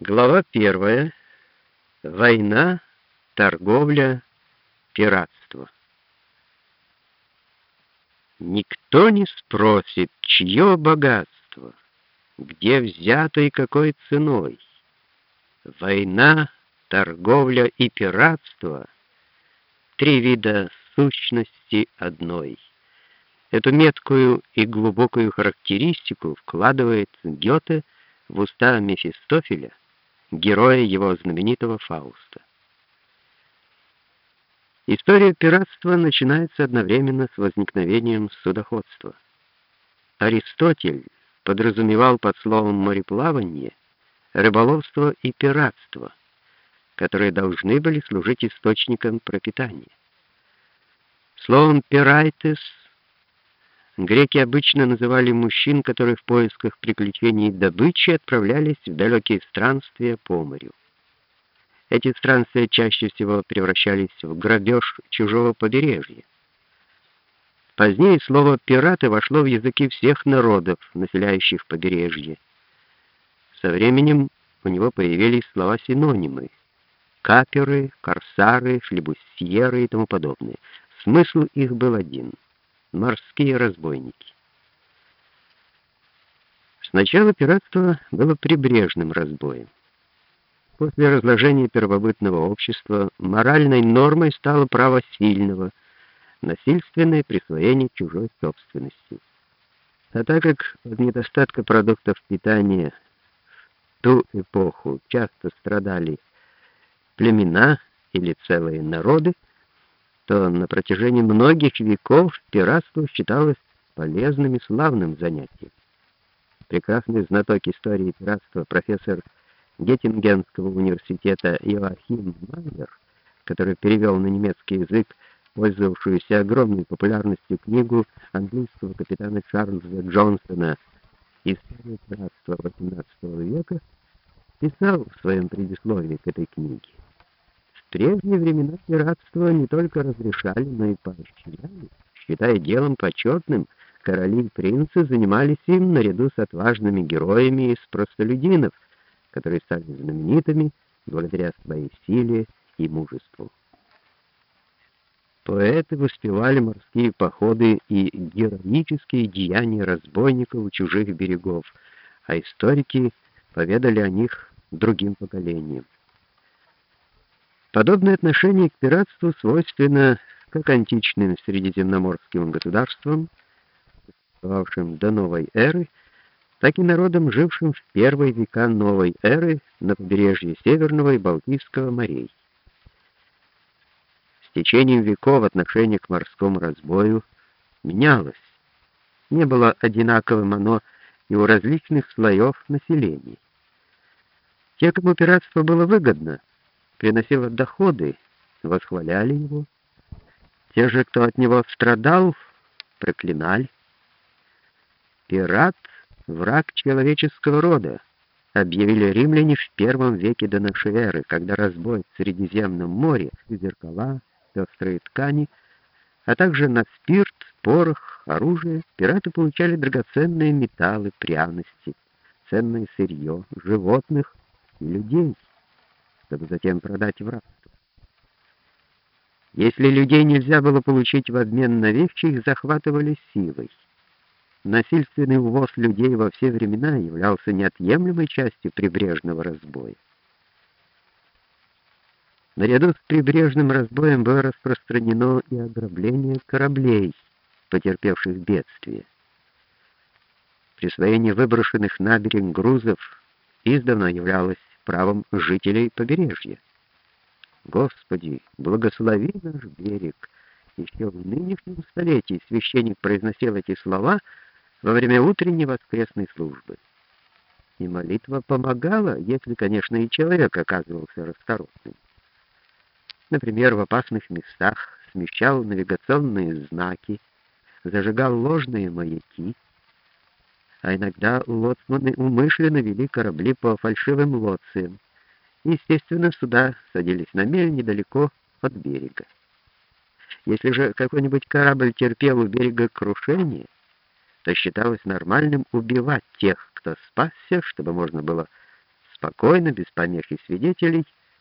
Глава первая. Война, торговля, пиратство. Никто не спросит, чье богатство, где взято и какой ценой. Война, торговля и пиратство — три вида сущности одной. Эту меткую и глубокую характеристику вкладывает Гёте в уста Мефистофеля, героя его знаменитого Фауста. История пиратства начинается одновременно с возникновением судоходства. Аристотель подразумевал под словом мореплавание рыболовство и пиратство, которые должны были служить источником пропитания. Словом «пирайтес» Греки обычно называли мужчин, которые в поисках приключений и добычи отправлялись в далекие странствия по морю. Эти странствия чаще всего превращались в грабеж чужого побережья. Позднее слово «пираты» вошло в языки всех народов, населяющих побережье. Со временем у него появились слова-синонимы — каперы, корсары, флебусьеры и тому подобное. Смысл их был один — морские разбойники. Сначала пиратство было прибрежным разбоем. После разложения первобытного общества моральной нормой стало право сильного, насильственное присвоение чужой собственности. А так как от недостатка продуктов питания в ту эпоху часто страдали племена или целые народы, что на протяжении многих веков пиратство считалось полезным и славным занятием. Прекрасный знаток истории пиратства профессор Геттингенского университета Иоахим Майер, который перевел на немецкий язык пользовавшуюся огромной популярностью книгу английского капитана Чарльза Джонсона «История пиратства XVIII века», писал в своем предисловии к этой книге. В времена пиратство не только разрешали, но и поощряли. Считая делом почетным, короли и принцы занимались им наряду с отважными героями из простолюдинов, которые стали знаменитыми благодаря своей силе и мужеству. Поэты воспевали морские походы и героические деяния разбойников у чужих берегов, а историки поведали о них другим поколениям. Подобное отношение к пиратству свойственно как античным средиземноморским государствам, существовавшим до новой эры, так и народам, жившим в первые века новой эры на побережье Северного и Балтийского морей. С течением веков отношение к морскому разбою менялось. Не было одинаковым оно и у различных слоев населения. Те, кому пиратство было выгодно, приносило доходы, восхваляли его. Те же, кто от него страдал, проклинали. Пират — враг человеческого рода, объявили римляне в первом веке до нашей эры, когда разбой в Средиземном море, зеркала, пестрые ткани, а также на спирт, порох, оружие, пираты получали драгоценные металлы, пряности, ценное сырье, животных людей чтобы затем продать в рабство. Если людей нельзя было получить в обмен на вещи, их захватывали силой. Насильственный увоз людей во все времена являлся неотъемлемой частью прибрежного разбоя. Наряду с прибрежным разбоем было распространено и ограбление кораблей, потерпевших бедствие. Присвоение выброшенных на берег грузов издавна являлось правом жителей побережья. Господи, благослови наш берег. Еще в нынешнем столетии священник произносил эти слова во время утренней воскресной службы. И молитва помогала, если, конечно, и человек оказывался расторопным. Например, в опасных местах смещал навигационные знаки, зажигал ложные маяки, а иногда лоцманы умышленно вели корабли по фальшивым лоциям. Естественно, суда садились на мель недалеко от берега. Если же какой-нибудь корабль терпел у берега крушение, то считалось нормальным убивать тех, кто спасся, чтобы можно было спокойно, без помех и свидетелей,